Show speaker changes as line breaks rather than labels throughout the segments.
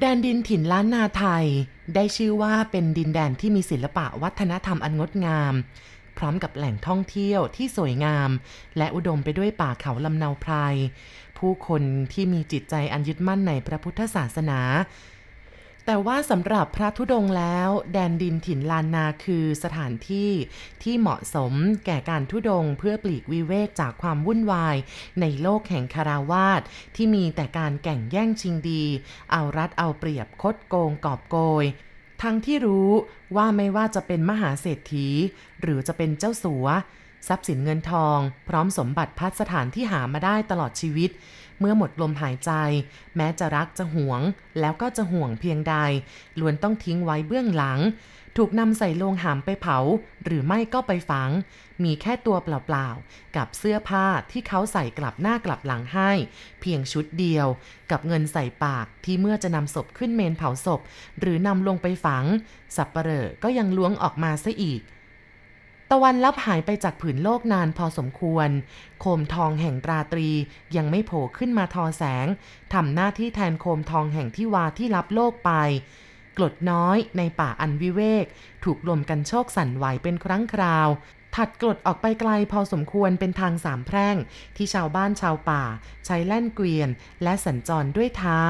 แดนดินถิ่นล้านนาไทย ได้ชื่อว่าเป็นดินแดนที่มีศิลปะวัฒนธรรมอันงดงาม พร้อมกับแหล่งท่องเที่ยวที่สวยงาม และอุดมไปด้วยป่าเขาลำเนาไพรผู้คนที่มีจิตใจอันยึดมั่นในพระพุทธศาสนา แต่ว่าสำหรับพระธุดงแล้ว แดนดินถิ่นลานนาคือสถานที่ที่เหมาะสมแก่การธุดงเพื่อปลีกวิเวกจากความวุ่นวาย ในโลกแห่งคาราวาสที่มีแต่การแก่งแย่งชิงดี เอารัดเอาเปรียบคดโกงกอบโกย ทั้งที่รู้ว่าไม่ว่าจะเป็นมหาเศรษฐี หรือจะเป็นเจ้าสัวทรัพย์สินเงินทอง พร้อมสมบัติพัสถานที่หามาได้ตลอดชีวิต เมื่อหมดลมหายใจ แม้จะรักจะหวง แล้วก็จะห่วงเพียงใดล้วนต้องทิ้งไว้เบื้องหลัง ถูกนำใส่โลงหามไปเผา หรือไม่ก็ไปฝัง มีแค่ตัวเปล่าๆ กับเสื้อผ้าที่เขาใส่กลับหน้ากลับหลังให้ เพียงชุดเดียว กับเงินใส่ปากที่เมื่อจะนำศพขึ้นเมนเผาศพ หรือนำลงไปฝัง สับปเหร่อก็ยังล้วงออกมาซะอีก ตะวันลับหายไปจากผืนโลกนานพอสมควร โคมทองแห่งราตรียังไม่โผล่ขึ้นมาทอแสงทำหน้าที่แทนโคมทองแห่งที่วาที่รับโลกไปกรดน้อยในป่าอันวิเวก ถูกลมกันโชกสั่นไหวเป็นครั้งคราว ถัดกรดออกไปไกลพอสมควรเป็นทางสามแพร่ง ที่ชาวบ้านชาวป่า ใช้แล่นเกวียน และสัญจรด้วยเท้า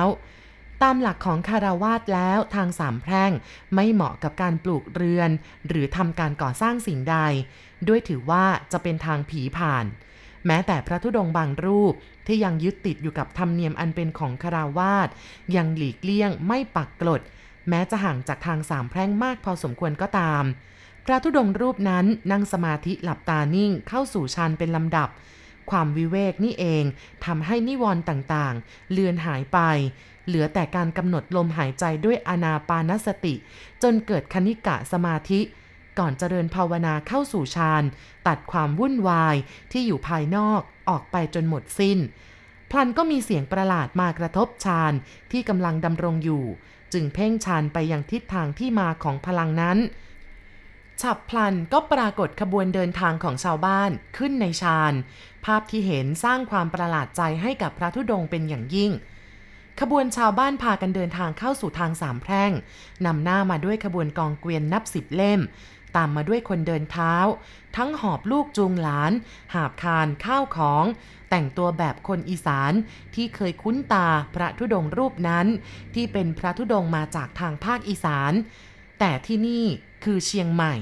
ตามหลักของคาราวาสแล้วทางสามแพร่งไม่เหมาะกับการปลูกเรือน หรือทำการก่อสร้างสิ่งใด ด้วยถือว่าจะเป็นทางผีผ่าน แม้แต่พระธุดงบางรูปที่ยังยึดติดอยู่กับธรรมเนียมอันเป็นของคาราวาสยังหลีกเลี่ยงไม่ปักกลด แม้จะห่างจากทางสามแพร่งมากพอสมควรก็ตาม พระธุดงรูปนั้นนั่งสมาธิหลับตานิ่งเข้าสู่ฌานเป็นลำดับ ความวิเวกนี่เองทำให้นิวรณ์ต่างๆ เลือนหายไป เหลือแต่การกำหนดลมหายใจด้วยอนาปานสติ จนเกิดคณิกะสมาธิ ก่อนเจริญภาวนาเข้าสู่ฌานตัดความวุ่นวายที่อยู่ภายนอกออกไปจนหมดสิ้น พลันก็มีเสียงประหลาดมากระทบฌานที่กำลังดำรงอยู่ จึงเพ่งฌานไปยังทิศทางที่มาของพลังนั้น ฉับพลันก็ปรากฏขบวนเดินทางของชาวบ้านขึ้นในฌานภาพที่เห็นสร้างความประหลาดใจให้กับพระธุดงค์เป็นอย่างยิ่ง ขบวนชาวบ้านพากันเดินทางเข้าสู่ทางสามแพร่งนำหน้ามาด้วยขบวนกองเกวียนนับสิบเล่ม ตามมาด้วยคนเดินเท้า ทั้งหอบลูกจูงหลาน หาบคานข้าวของ แต่งตัวแบบคนอีสานที่เคยคุ้นตาพระธุดงค์รูปนั้น ที่เป็นพระธุดงค์มาจากทางภาคอีสาน แต่ที่นี่ คือเชียงใหม่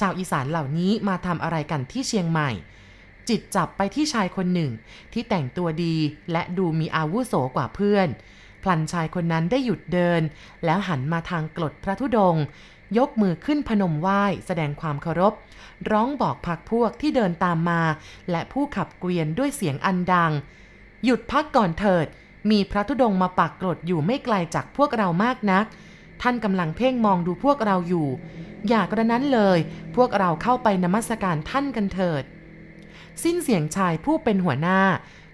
ชาวอีสานเหล่านี้มาทำอะไรกันที่เชียงใหม่ จิตจับไปที่ชายคนหนึ่ง ที่แต่งตัวดีและดูมีอาวุโสกว่าเพื่อน พลันชายคนนั้นได้หยุดเดิน แล้วหันมาทางกรดพระธุดง ยกมือขึ้นพนมไหว้แสดงความเคารพ ร้องบอกพักพวกที่เดินตามมา และผู้ขับเกวียนด้วยเสียงอันดัง หยุดพักก่อนเถิดมีพระธุดงมาปักกรดอยู่ไม่ไกลจากพวกเรามากนัก ท่านกำลังเพ่งมองดูพวกเราอยู่ อย่ากระนั้นเลย พวกเราเข้าไปนมัสการท่านกันเถิด สิ้นเสียงชายผู้เป็นหัวหน้า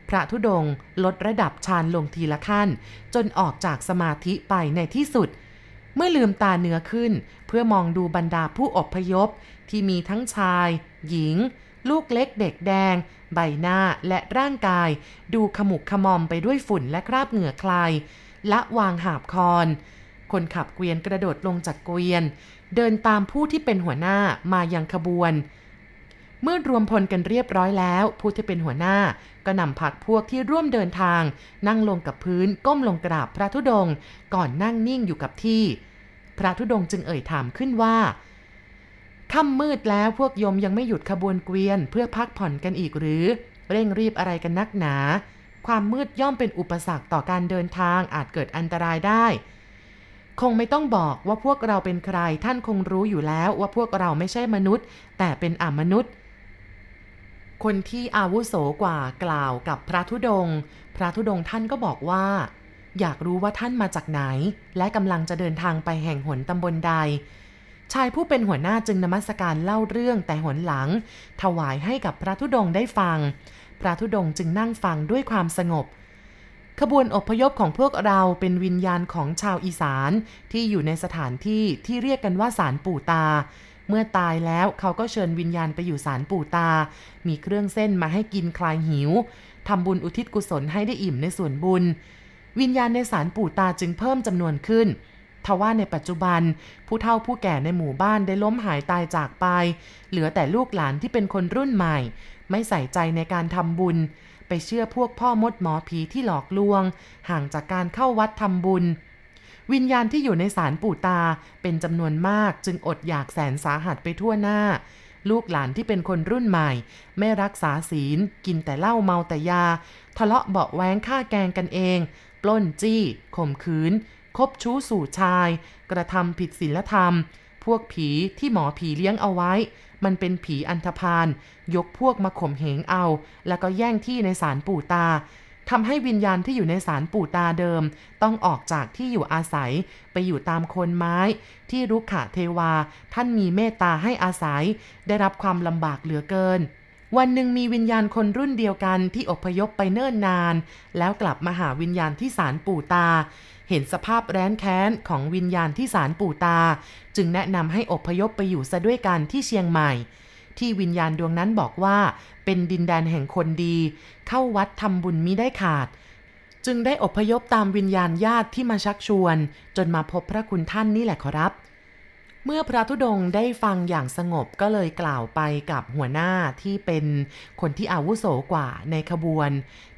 พระธุดงค์ลดระดับฌานลงทีละขั้น จนออกจากสมาธิไปในที่สุด เมื่อลืมตาเนื้อขึ้น เพื่อมองดูบรรดาผู้อพยพ ที่มีทั้งชาย หญิง ลูกเล็กเด็กแดง ใบหน้าและร่างกาย ดูขมุกขมอมไปด้วยฝุ่นและคราบเหงื่อคลายละวางหาบคอน คนขับเกวียนกระโดดลงจากเกวียน เดินตามผู้ที่เป็นหัวหน้ามายังขบวน เมื่อรวมพลกันเรียบร้อยแล้ว ผู้ที่เป็นหัวหน้า ก็นำผักพวกที่ร่วมเดินทาง นั่งลงกับพื้นก้มลงกราบพระธุดงค์ก่อนนั่งนิ่งอยู่กับที่ พระธุดงค์จึงเอ่ยถามขึ้นว่าค่ำมืดแล้วพวกโยมยังไม่หยุดขบวนเกวียนเพื่อพักผ่อนกันอีกหรือ เร่งรีบอะไรกันนักหนา ความมืดย่อมเป็นอุปสรรคต่อการเดินทางอาจเกิดอันตรายได้ คงไม่ต้องบอกว่าพวกเราเป็นใคร ท่านคงรู้อยู่แล้วว่าพวกเราไม่ใช่มนุษย์ แต่เป็นอมนุษย์ คนที่อาวุโสกว่ากล่าวกับพระธุดงค์พระธุดงค์ท่านก็บอกว่า อยากรู้ว่าท่านมาจากไหน และกำลังจะเดินทางไปแห่งหนตำบลใด ชายผู้เป็นหัวหน้าจึงนมัสการเล่าเรื่องแต่หนหลัง ถวายให้กับพระธุดงค์ได้ฟัง พระธุดงค์จึงนั่งฟังด้วยความสงบ ขบวนอพยพของพวกเราเป็นวิญญาณของชาวอีสานที่อยู่ในสถานที่ที่เรียกกันว่าศาลปู่ตา เมื่อตายแล้วเขาก็เชิญวิญญาณไปอยู่ศาลปู่ตา มีเครื่องเส้นมาให้กินคลายหิวทำบุญอุทิศกุศลให้ได้อิ่มในส่วนบุญ วิญญาณในศาลปู่ตาจึงเพิ่มจำนวนขึ้นทว่าในปัจจุบัน ผู้เฒ่าผู้แก่ในหมู่บ้านได้ล้มหายตายจากไป เหลือแต่ลูกหลานที่เป็นคนรุ่นใหม่ ไม่ใส่ใจในการทำบุญ ไปเชื่อพวกพ่อมดหมอผีที่หลอกลวง ห่างจากการเข้าวัดทำบุญ วิญญาณที่อยู่ในศาลปู่ตาเป็นจำนวนมากจึงอดอยากแสนสาหัสไปทั่วหน้า ลูกหลานที่เป็นคนรุ่นใหม่ ไม่รักษาศีล กินแต่เหล้าเมาแต่ยา ทะเลาะเบาแว้งฆ่าแกงกันเอง ปล้นจี้ข่มขืน คบชู้สู่ชาย กระทำผิดศีลธรรม พวกผีที่หมอผีเลี้ยงเอาไว้ มันเป็นผีอันธพาลยกพวกมาข่มเหงเอา แล้วก็แย่งที่ในศาลปู่ตาทำให้วิญญาณที่อยู่ในศาลปู่ตาเดิม ต้องออกจากที่อยู่อาศัยไปอยู่ตามโคนไม้ ที่รุกขะเทวา ท่านมีเมตตาให้อาศัย ได้รับความลำบากเหลือเกิน วันหนึ่งมีวิญญาณคนรุ่นเดียวกันที่อพยพไปเนิ่นนาน แล้วกลับมาหาวิญญาณที่ศาลปู่ตา เห็นสภาพแร้นแค้นของวิญญาณที่ศาลปู่ตา จึงแนะนำให้อพยพไปอยู่ซะด้วยกันที่เชียงใหม่ ที่วิญญาณดวงนั้นบอกว่า เป็นดินแดนแห่งคนดี เข้าวัดทำบุญมิได้ขาด จึงได้อพยพตามวิญญาณญาติที่มาชักชวน จนมาพบพระคุณท่านนี่แหละขอรับเมื่อพระธุดงค์ได้ฟังอย่างสงบก็เลยกล่าวไปกับหัวหน้าที่เป็นคนที่อาวุโสกว่าในขบวน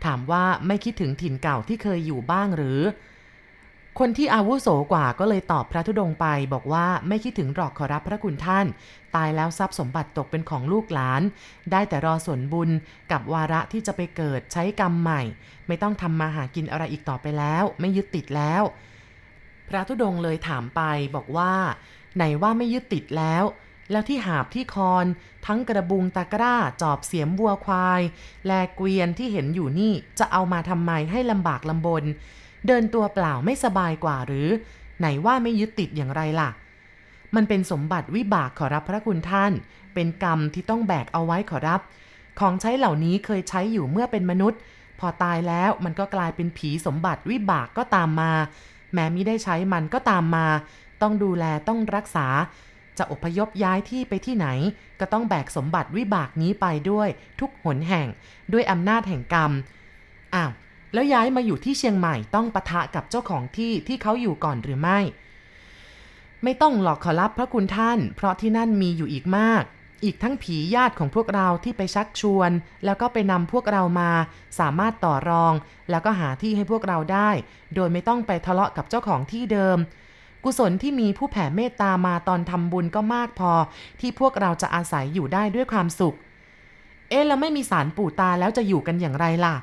ถามว่าไม่คิดถึงถิ่นเก่าที่เคยอยู่บ้างหรือ คนที่อาวุโสกว่าก็เลยตอบพระธุดงไป บอกว่าไม่คิดถึงหรอกขอรับพระคุณท่าน ตายแล้วทรัพย์สมบัติตกเป็นของลูกหลาน ได้แต่รอส่วนบุญกับวาระที่จะไปเกิดใช้กรรมใหม่ ไม่ต้องทำมาหากินอะไรอีกต่อไปแล้ว ไม่ยึดติดแล้ว พระธุดงเลยถามไปบอกว่า ไหนว่าไม่ยึดติดแล้ว แล้วที่หาบที่คอน ทั้งกระบุงตะกร้าจอบเสียมบัวควาย แลเกวียนที่เห็นอยู่นี่จะเอามาทำไมให้ลำบากลำบน เดินตัวเปล่าไม่สบายกว่าหรือ ไหนว่าไม่ยึดติดอย่างไรล่ะ มันเป็นสมบัติวิบากขอรับพระคุณท่าน เป็นกรรมที่ต้องแบกเอาไว้ขอรับ ของใช้เหล่านี้เคยใช้อยู่เมื่อเป็นมนุษย์ พอตายแล้วมันก็กลายเป็นผีสมบัติวิบากก็ตามมา แม้มิได้ใช้มันก็ตามมา ต้องดูแลต้องรักษา จะอพยพย้ายที่ไปที่ไหน ก็ต้องแบกสมบัติวิบากนี้ไปด้วย ทุกหนแห่ง ด้วยอำนาจแห่งกรรมอ้าว แล้วย้ายมาอยู่ที่เชียงใหม่ต้องปะทะกับเจ้าของที่ที่เขาอยู่ก่อนหรือไม่ ไม่ต้องหลอกขอรับพระคุณท่าน เพราะที่นั่นมีอยู่อีกมาก อีกทั้งผีญาติของพวกเราที่ไปชักชวน แล้วก็ไปนำพวกเรามา สามารถต่อรอง แล้วก็หาที่ให้พวกเราได้ โดยไม่ต้องไปทะเลาะกับเจ้าของที่เดิม กุศลที่มีผู้แผ่เมตตามาตอนทำบุญก็มากพอ ที่พวกเราจะอาศัยอยู่ได้ด้วยความสุข เอ๊ะแล้วไม่มีสารปู่ตาแล้วจะอยู่กันอย่างไรล่ะ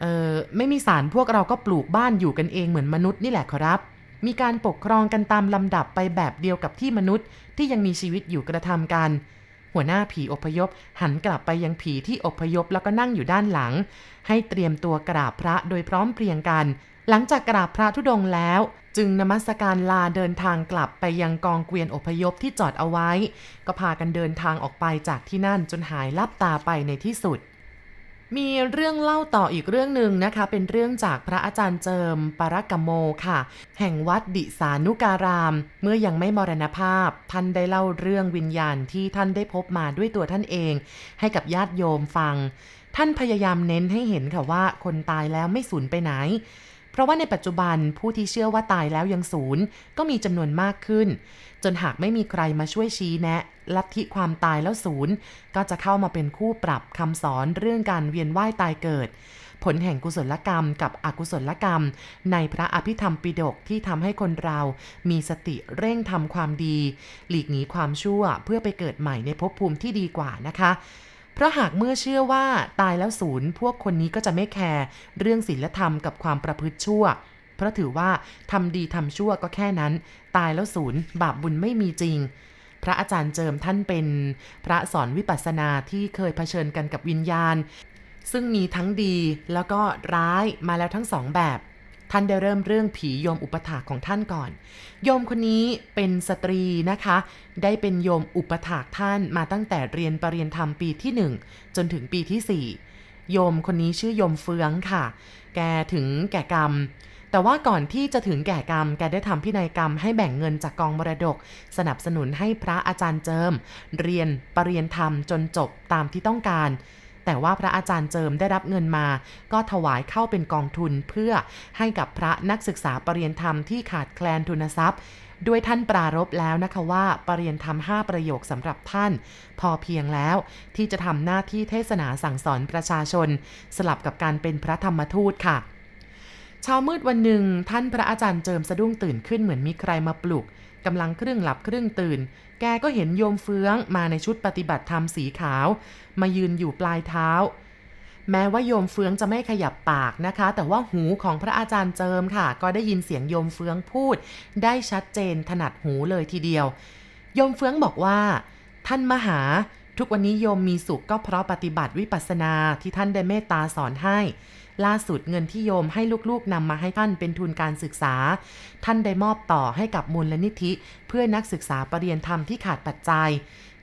เออไม่มีสารพวกเราก็ปลูกบ้านอยู่กันเองเหมือนมนุษย์นี่แหละครับ มีการปกครองกันตามลำดับไปแบบเดียวกับที่มนุษย์ที่ยังมีชีวิตอยู่กระทำกัน หัวหน้าผีอพยพ หันกลับไปยังผีที่อพยพแล้วก็นั่งอยู่ด้านหลัง ให้เตรียมตัวกราบพระโดยพร้อมเพรียงกัน หลังจากกราบพระธุดงแล้ว จึงนมัสการลาเดินทางกลับไปยังกองเกวียนอพยพที่จอดเอาไว้ ก็พากันเดินทางออกไปจากที่นั่นจนหายลับตาไปในที่สุด มีเรื่องเล่าต่ออีกเรื่องหนึ่งนะคะ เป็นเรื่องจากพระอาจารย์เจิมปรกมโมค่ะ แห่งวัดดิสานุการาม เมื่อยังไม่มรณภาพ ท่านได้เล่าเรื่องวิญญาณที่ท่านได้พบมาด้วยตัวท่านเอง ให้กับญาติโยมฟัง ท่านพยายามเน้นให้เห็นค่ะว่าคนตายแล้วไม่สูญไปไหน เพราะว่าในปัจจุบันผู้ที่เชื่อว่าตายแล้วยังศูนย์ก็มีจำนวนมากขึ้น จนหากไม่มีใครมาช่วยชี้แนะ ลัทธิความตายแล้วศูนย์ก็จะเข้ามาเป็นคู่ปรับคำสอนเรื่องการเวียนว่ายตายเกิด ผลแห่งกุศลกรรมกับอกุศลกรรม ในพระอภิธรรมปิฎกที่ทำให้คนเรา มีสติเร่งทำความดี หลีกหนีความชั่วเพื่อไปเกิดใหม่ในภพภูมิที่ดีกว่านะคะ ราะหากเมื่อเชื่อว่าตายแล้วศูนย์ พวกคนนี้ก็จะไม่แคร์เรื่องศีลธรรมกับความประพฤติชั่ว เพราะถือว่าทำดีทำชั่วก็แค่นั้น ตายแล้วศูนย์บาปบุญไม่มีจริง พระอาจารย์เจิมท่านเป็น พระสอนวิปัสสนาที่เคยเผชิญกันกับวิญญาณ ซึ่งมีทั้งดีแล้วก็ร้ายมาแล้วทั้งสองแบบ ท่านได้เริ่มเรื่องผีโยมอุปถากของท่านก่อน โยมคนนี้เป็นสตรีนะคะ ได้เป็นโยมอุปถากท่านมาตั้งแต่เรียนปรริญญาธรรมปีที่ 1 จนถึงปีที่ 4 โยมคนนี้ชื่อโยมเฟืองค่ะ แกถึงแก่กรรม แต่ว่าก่อนที่จะถึงแก่กรรม แกได้ทำพินัยกรรมให้แบ่งเงินจากกองมรดก สนับสนุนให้พระอาจารย์เจิม เรียนปรริญญาธรรมจนจบตามที่ต้องการ แต่ว่าพระอาจารย์เจิมได้รับเงินมา ก็ถวายเข้าเป็นกองทุนเพื่อให้กับพระนักศึกษาปรริญญาธรรมที่ขาดแคลนทุนทรัพย์ด้วยท่านปรารบแล้วนะคะว่าปรริญญาธรรม5ประโยคสำหรับท่าน พอเพียงแล้วที่จะทำหน้าที่เทศนาสั่งสอนประชาชน สลับกับการเป็นพระธรรมทูตค่ะเช้ามืดวันหนึ่งท่านพระอาจารย์เจิมสะดุ้งตื่นขึ้นเหมือนมีใครมาปลุก กำลังครึ่งหลับครึ่งตื่น แกก็เห็นโยมเฟื้องมาในชุดปฏิบัติธรรมสีขาว มายืนอยู่ปลายเท้า แม้ว่าโยมเฟื้องจะไม่ขยับปากนะคะ แต่ว่าหูของพระอาจารย์เจิมค่ะ ก็ได้ยินเสียงโยมเฟื้องพูด ได้ชัดเจนถนัดหูเลยทีเดียว โยมเฟื้องบอกว่า ท่านมหา ทุกวันนี้โยมมีสุขก็เพราะปฏิบัติวิปัสสนาที่ท่านได้เมตตาสอนให้ ล่าสุดเงินที่โยมให้ลูกๆนำมาให้ท่านเป็นทุนการศึกษา ท่านได้มอบต่อให้กับมูลนิธิ เพื่อนักศึกษาปรริญญาธรรมที่ขาดปัจจัย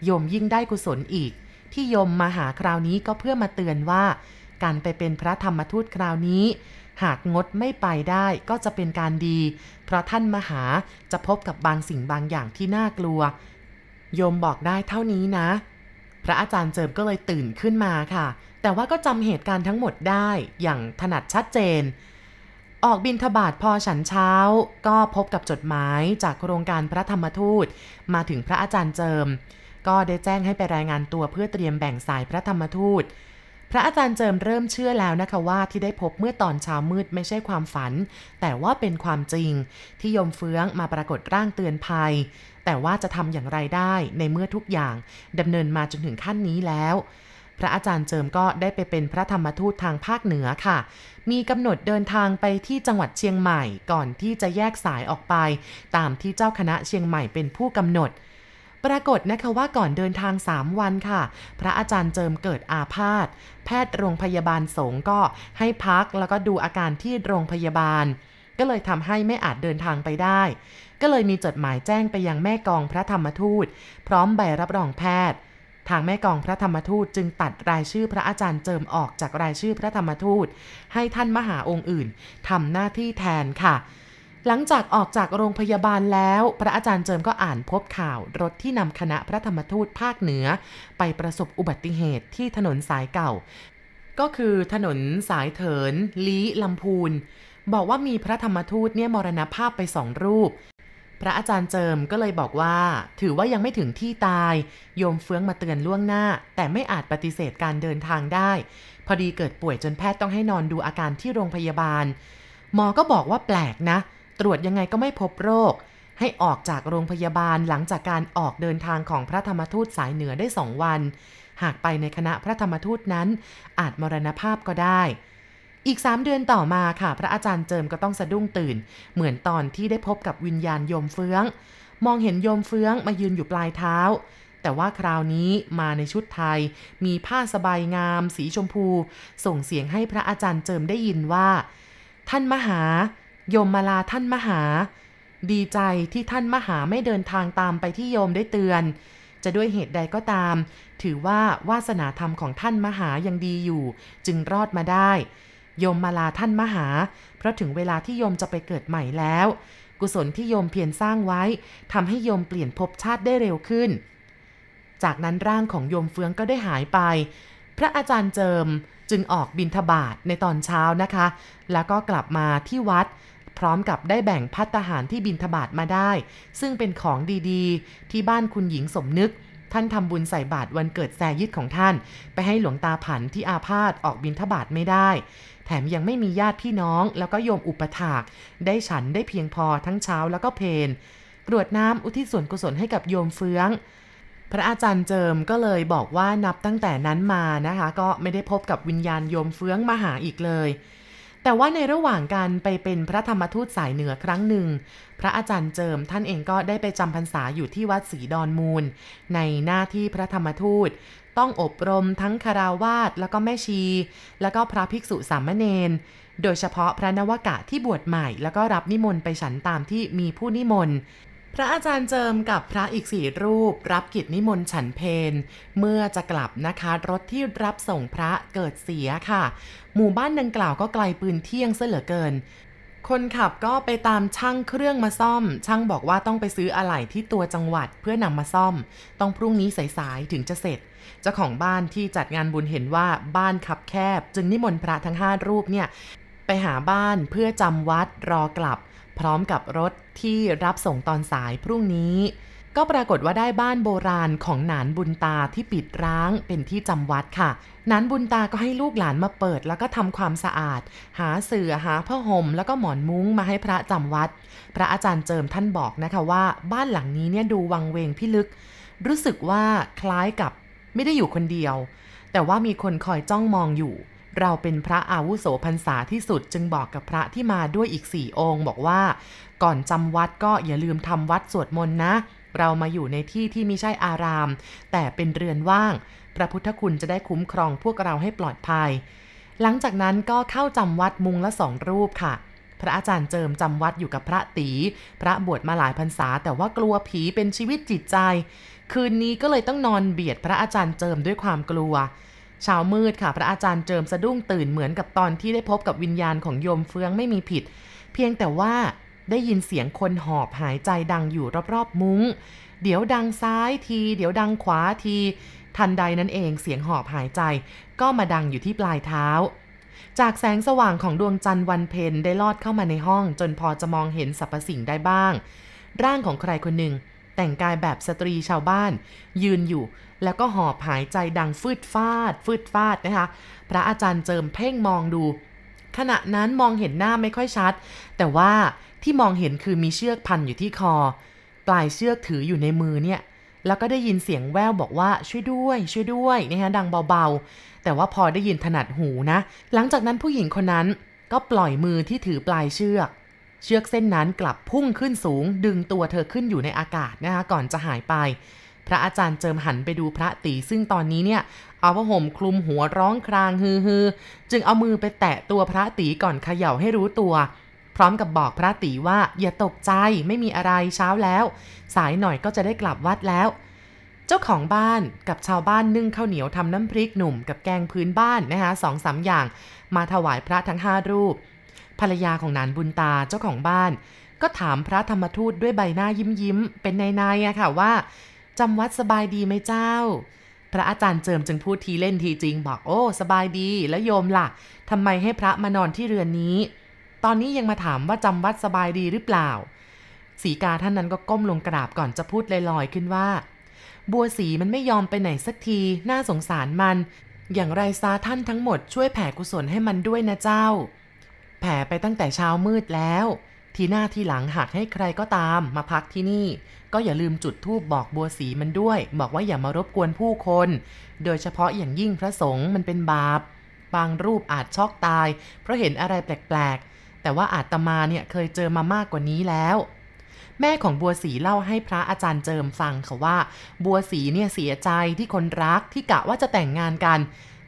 โยมยิ่งได้กุศลอีก ที่โยมมาหาคราวนี้ก็เพื่อมาเตือนว่า การไปเป็นพระธรรมทูตคราวนี้ หากงดไม่ไปได้ก็จะเป็นการดี เพราะท่านมหาจะพบกับบางสิ่งบางอย่างที่น่ากลัว โยมบอกได้เท่านี้นะ ระอาจารย์เจิมก็เลยตื่นขึ้นมาค่ะ แต่ว่าก็จำเหตุการณ์ทั้งหมดได้อย่างถนัดชัดเจน ออกบินทบาทพอฉันเช้า ก็พบกับจดหมายจากโครงการพระธรรมทูต มาถึงพระอาจารย์เจิม ก็ได้แจ้งให้ไปรายงานตัวเพื่อเตรียมแบ่งสายพระธรรมทูตพระอาจารย์เจิมเริ่มเชื่อแล้วนะคะว่าที่ได้พบเมื่อตอนเช้ามืดไม่ใช่ความฝัน แต่ว่าเป็นความจริง ที่ยมเฟื้องมาปรากฏร่างเตือนภัย แต่ว่าจะทำอย่างไรได้ในเมื่อทุกอย่างดำเนินมาจนถึงขั้นนี้แล้ว พระอาจารย์เจิมก็ได้ไปเป็นพระธรรมทูตทางภาคเหนือค่ะ มีกำหนดเดินทางไปที่จังหวัดเชียงใหม่ก่อนที่จะแยกสายออกไป ตามที่เจ้าคณะเชียงใหม่เป็นผู้กำหนดปรากฏนะคะว่าก่อนเดินทาง 3 วันค่ะ พระอาจารย์เจิมเกิดอาพาธแพทย์โรงพยาบาลสงก็ให้พักแล้วก็ดูอาการที่โรงพยาบาล ก็เลยทำให้ไม่อาจเดินทางไปได้ ก็เลยมีจดหมายแจ้งไปยังแม่กองพระธรรมทูต พร้อมใบรับรองแพทย์ ทางแม่กองพระธรรมทูตจึงตัดรายชื่อพระอาจารย์เจิมออกจากรายชื่อพระธรรมทูต ให้ท่านมหาองค์อื่นทำหน้าที่แทนค่ะหลังจากออกจากโรงพยาบาลแล้ว พระอาจารย์เจิมก็อ่านพบข่าวรถที่นำคณะพระธรรมทูตภาคเหนือ ไปประสบอุบัติเหตุที่ถนนสายเก่า ก็คือถนนสายเถินลี้ลำพูน บอกว่ามีพระธรรมทูตเนี่ยมรณภาพไปสองรูป พระอาจารย์เจิมก็เลยบอกว่า ถือว่ายังไม่ถึงที่ตาย โยมเฟื้องมาเตือนล่วงหน้า แต่ไม่อาจปฏิเสธการเดินทางได้ พอดีเกิดป่วยจนแพทย์ต้องให้นอนดูอาการที่โรงพยาบาล หมอก็บอกว่าแปลกนะ ตรวจยังไงก็ไม่พบโรค ให้ออกจากโรงพยาบาลหลังจากการออกเดินทางของพระธรรมทูตสายเหนือได้สองวัน หากไปในคณะพระธรรมทูตนั้น อาจมรณภาพก็ได้ อีก 3 เดือนต่อมาค่ะ พระอาจารย์เจิมก็ต้องสะดุ้งตื่น เหมือนตอนที่ได้พบกับวิญญาณโยมเฟื้อง มองเห็นโยมเฟื้องมายืนอยู่ปลายเท้า แต่ว่าคราวนี้มาในชุดไทย มีผ้าสบายงาม สีชมพู ส่งเสียงให้พระอาจารย์เจิมได้ยินว่า ท่านมหา โยมมาลาท่านมหา ดีใจที่ท่านมหาไม่เดินทางตามไปที่โยมได้เตือน จะด้วยเหตุใดก็ตาม ถือว่าวาสนาธรรมของท่านมหายังดีอยู่ จึงรอดมาได้ โยมมาลาท่านมหา เพราะถึงเวลาที่โยมจะไปเกิดใหม่แล้ว กุศลที่โยมเพียรสร้างไว้ทำให้โยมเปลี่ยนภพชาติได้เร็วขึ้น จากนั้นร่างของโยมเฟืองก็ได้หายไป พระอาจารย์เจิมจึงออกบินทบาทในตอนเช้านะคะ แล้วก็กลับมาที่วัด พร้อมกับได้แบ่งพัตหารที่บินทบาทมาได้ ซึ่งเป็นของดีๆ ที่บ้านคุณหญิงสมนึก ท่านทำบุญใส่บาตรวันเกิดแซยิดของท่าน ไปให้หลวงตาผันที่อาพาธออกบินทบาทไม่ได้ แถมยังไม่มีญาติพี่น้อง แล้วก็โยมอุปถาก ได้ฉันได้เพียงพอทั้งเช้าแล้วก็เพนกรวดน้ำอุทิศส่วนกุศลให้กับโยมเฟือง พระอาจารย์เจิมก็เลยบอกว่านับตั้งแต่นั้นมานะคะ ก็ไม่ได้พบกับวิญญาณโยมเฟืองมาหาอีกเลย แต่ว่าในระหว่างการไปเป็นพระธรรมทูตสายเหนือครั้งหนึ่ง พระอาจารย์เจิมท่านเองก็ได้ไปจำพรรษาอยู่ที่วัดศรีดอนมูล ในหน้าที่พระธรรมทูต ต้องอบรมทั้งคาราวาสแล้วก็แม่ชี แล้วก็พระภิกษุสามเณรโดยเฉพาะพระนวกะที่บวชใหม่ แล้วก็รับนิมนต์ไปฉันตามที่มีผู้นิมนต์ ระอาจารย์เจิมกับพระอีกสี่รูป รับกิจนิมนต์ฉันเพนเมื่อจะกลับนะคะรถที่รับส่งพระเกิดเสียค่ะ หมู่บ้านดังกล่าวก็ไกลปืนเที่ยงเสเหลือเกิน คนขับก็ไปตามช่างเครื่องมาซ่อม ช่างบอกว่าต้องไปซื้ออะไหล่ที่ตัวจังหวัดเพื่อนำมาซ่อม ต้องพรุ่งนี้สายๆถึงจะเสร็จ เจ้าของบ้านที่จัดงานบุญเห็นว่าบ้านคับแคบ จึงนิมนต์พระทั้งห้ารูปเนี่ยไปหาบ้านเพื่อจำวัดรอกลับ พร้อมกับรถที่รับส่งตอนสายพรุ่งนี้ ก็ปรากฏว่าได้บ้านโบราณของหนานบุญตาที่ปิดร้างเป็นที่จำวัดค่ะหนานบุญตาก็ให้ลูกหลานมาเปิด แล้วก็ทำความสะอาด หาเสือหาผ้าห่มแล้วก็หมอนมุ้งมาให้พระจำวัด พระอาจารย์เจิมท่านบอกนะคะว่า บ้านหลังนี้เนี่ยดูวังเวงพิลึก รู้สึกว่าคล้ายกับไม่ได้อยู่คนเดียว แต่ว่ามีคนคอยจ้องมองอยู่ เราเป็นพระอาวุโสพรรษาที่สุดจึงบอกกับพระที่มาด้วยอีกสี่องค์ บอกว่า ก่อนจำวัดก็อย่าลืมทำวัดสวดมนต์นะ เรามาอยู่ในที่ที่ไม่ใช่อาราม แต่เป็นเรือนว่าง พระพุทธคุณจะได้คุ้มครองพวกเราให้ปลอดภัย หลังจากนั้นก็เข้าจำวัดมุงละสองรูปค่ะพระอาจารย์เจิมจำวัดอยู่กับพระตี พระบวชมาหลายพรรษา แต่ว่ากลัวผีเป็นชีวิตจิตใจ คืนนี้ก็เลยต้องนอนเบียดพระอาจารย์เจิมด้วยความกลัว เช้ามืดค่ะ พระอาจารย์เจิมสะดุ้งตื่นเหมือนกับตอนที่ได้พบกับวิญญาณของโยมเฟืองไม่มีผิด เพียงแต่ว่าได้ยินเสียงคนหอบหายใจดังอยู่รอบๆมุง้ง เดี๋ยวดังซ้ายที เดี๋ยวดังขวาที ทันใดนั้นเองเสียงหอบหายใจ ก็มาดังอยู่ที่ปลายเท้า จากแสงสว่างของดวงจันทร์วันเพ็ญได้ลอดเข้ามาในห้อง จนพอจะมองเห็นสรรพสิ่งได้บ้าง ร่างของใครคนหนึ่ง แต่งกายแบบสตรีชาวบ้าน ยืนอยู่ แล้วก็หอบหายใจดังฟืดฟาด ฟืดฟาดนะคะ พระอาจารย์เจิมเพ่งมองดู ขณะนั้นมองเห็นหน้าไม่ค่อยชัด แต่ว่าที่มองเห็นคือมีเชือกพันอยู่ที่คอ ปลายเชือกถืออยู่ในมือเนี่ยแล้วก็ได้ยินเสียงแววบอกว่าช่วยด้วย ช่วยด้วยนะคะดังเบาๆ แต่ว่าพอได้ยินถนัดหูนะ หลังจากนั้นผู้หญิงคนนั้นก็ปล่อยมือที่ถือปลายเชือก เชือกเส้นนั้นกลับพุ่งขึ้นสูง ดึงตัวเธอขึ้นอยู่ในอากาศนะคะก่อนจะหายไป พระอาจารย์เจิมหันไปดูพระตีซึ่งตอนนี้เนี่ยเอาผ้าห่มคลุมหัวร้องครางฮือฮือจึงเอามือไปแตะตัวพระตีก่อนเขย่าให้รู้ตัว พร้อมกับบอกพระตีว่าอย่าตกใจไม่มีอะไรเช้าแล้ว สายหน่อยก็จะได้กลับวัดแล้วเจ้าของบ้านกับชาวบ้านนึ่งข้าวเหนียวทำน้ำพริกหนุ่มกับแกงพื้นบ้านนะคะสองสามอย่าง มาถวายพระทั้งห้ารูป ภรรยาของนานบุญตาเจ้าของบ้าน ก็ถามพระธรรมทูตด้วยใบหน้ายิ้มยิ้มเป็นในในๆอะค่ะว่าจำวัดสบายดีไหมเจ้า พระอาจารย์เจิมจึงพูดทีเล่นทีจริง บอกโอ้ สบายดีแล้วโยมล่ะทำไมให้พระมานอนที่เรือนนี้ ตอนนี้ยังมาถามว่าจำวัดสบายดีหรือเปล่า สีกาท่านนั้นก็ก้มลงกราบก่อนจะพูดลอยๆขึ้นว่า บัวสีมันไม่ยอมไปไหนสักทีน่าสงสารมัน อย่างไรซาท่านทั้งหมดช่วยแผ่กุศลให้มันด้วยนะเจ้า แผ่ไปตั้งแต่เช้ามืดแล้ว ทีหน้าที่หลังหากให้ใครก็ตามมาพักที่นี่ ก็อย่าลืมจุดธูปบอกบัวสีมันด้วย บอกว่าอย่ามารบกวนผู้คน โดยเฉพาะอย่างยิ่งพระสงฆ์มันเป็นบาป บางรูปอาจช็อกตาย เพราะเห็นอะไรแปลกๆ แต่ว่าอาตมาเนี่ยเคยเจอมามากกว่านี้แล้วแม่ของบัวสีเล่าให้พระอาจารย์เจิมฟังค่ะว่า บัวสีเนี่ยเสียใจที่คนรักที่กะว่าจะแต่งงานกัน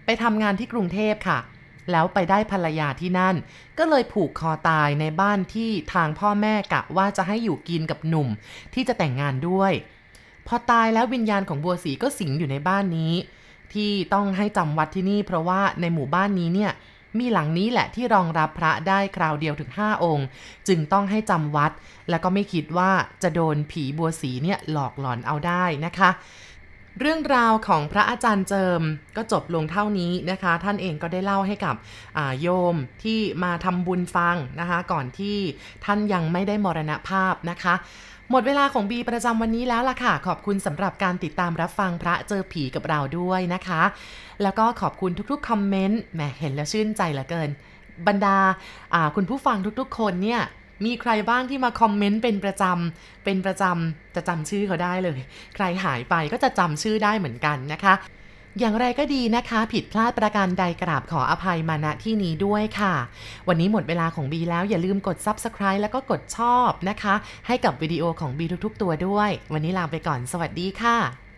ไปทำงานที่กรุงเทพค่ะ แล้วไปได้ภรรยาที่นั่น ก็เลยผูกคอตายในบ้านที่ทางพ่อแม่กะว่าจะให้อยู่กินกับหนุ่มที่จะแต่งงานด้วย พอตายแล้ววิญญาณของบัวสีก็สิงอยู่ในบ้านนี้ ที่ต้องให้จำวัดที่นี่ เพราะว่าในหมู่บ้านนี้เนี่ยมีหลังนี้แหละที่รองรับพระได้คราวเดียวถึง 5 องค์ จึงต้องให้จำวัด แล้วก็ไม่คิดว่าจะโดนผีบัวสีเนี่ยหลอกหลอนเอาได้นะคะ เรื่องราวของพระอาจารย์เจิมก็จบลงเท่านี้นะคะ ท่านเองก็ได้เล่าให้กับโยมที่มาทำบุญฟังนะคะ ก่อนที่ท่านยังไม่ได้มรณภาพนะคะ หมดเวลาของบีประจำวันนี้แล้วล่ะค่ะ ขอบคุณสำหรับการติดตามรับฟังพระเจอผีกับเราด้วยนะคะ แล้วก็ขอบคุณทุกๆคอมเมนต์แหมเห็นแล้วชื่นใจเหลือเกิน บรรดาคุณผู้ฟังทุกๆ คนเนี่ย มีใครบ้างที่มาคอมเมนต์เป็นประจำ เป็นประจำ จะจำชื่อเขาได้เลย ใครหายไปก็จะจำชื่อได้เหมือนกันนะคะ อย่างไรก็ดีนะคะ ผิดพลาดประการใดกราบขออภัยมาณที่นี้ด้วยค่ะ วันนี้หมดเวลาของบีแล้วอย่าลืมกด Subscribe แล้วก็กดชอบนะคะ ให้กับวิดีโอของบีทุกๆ ตัวด้วย วันนี้ลาไปก่อน สวัสดีค่ะ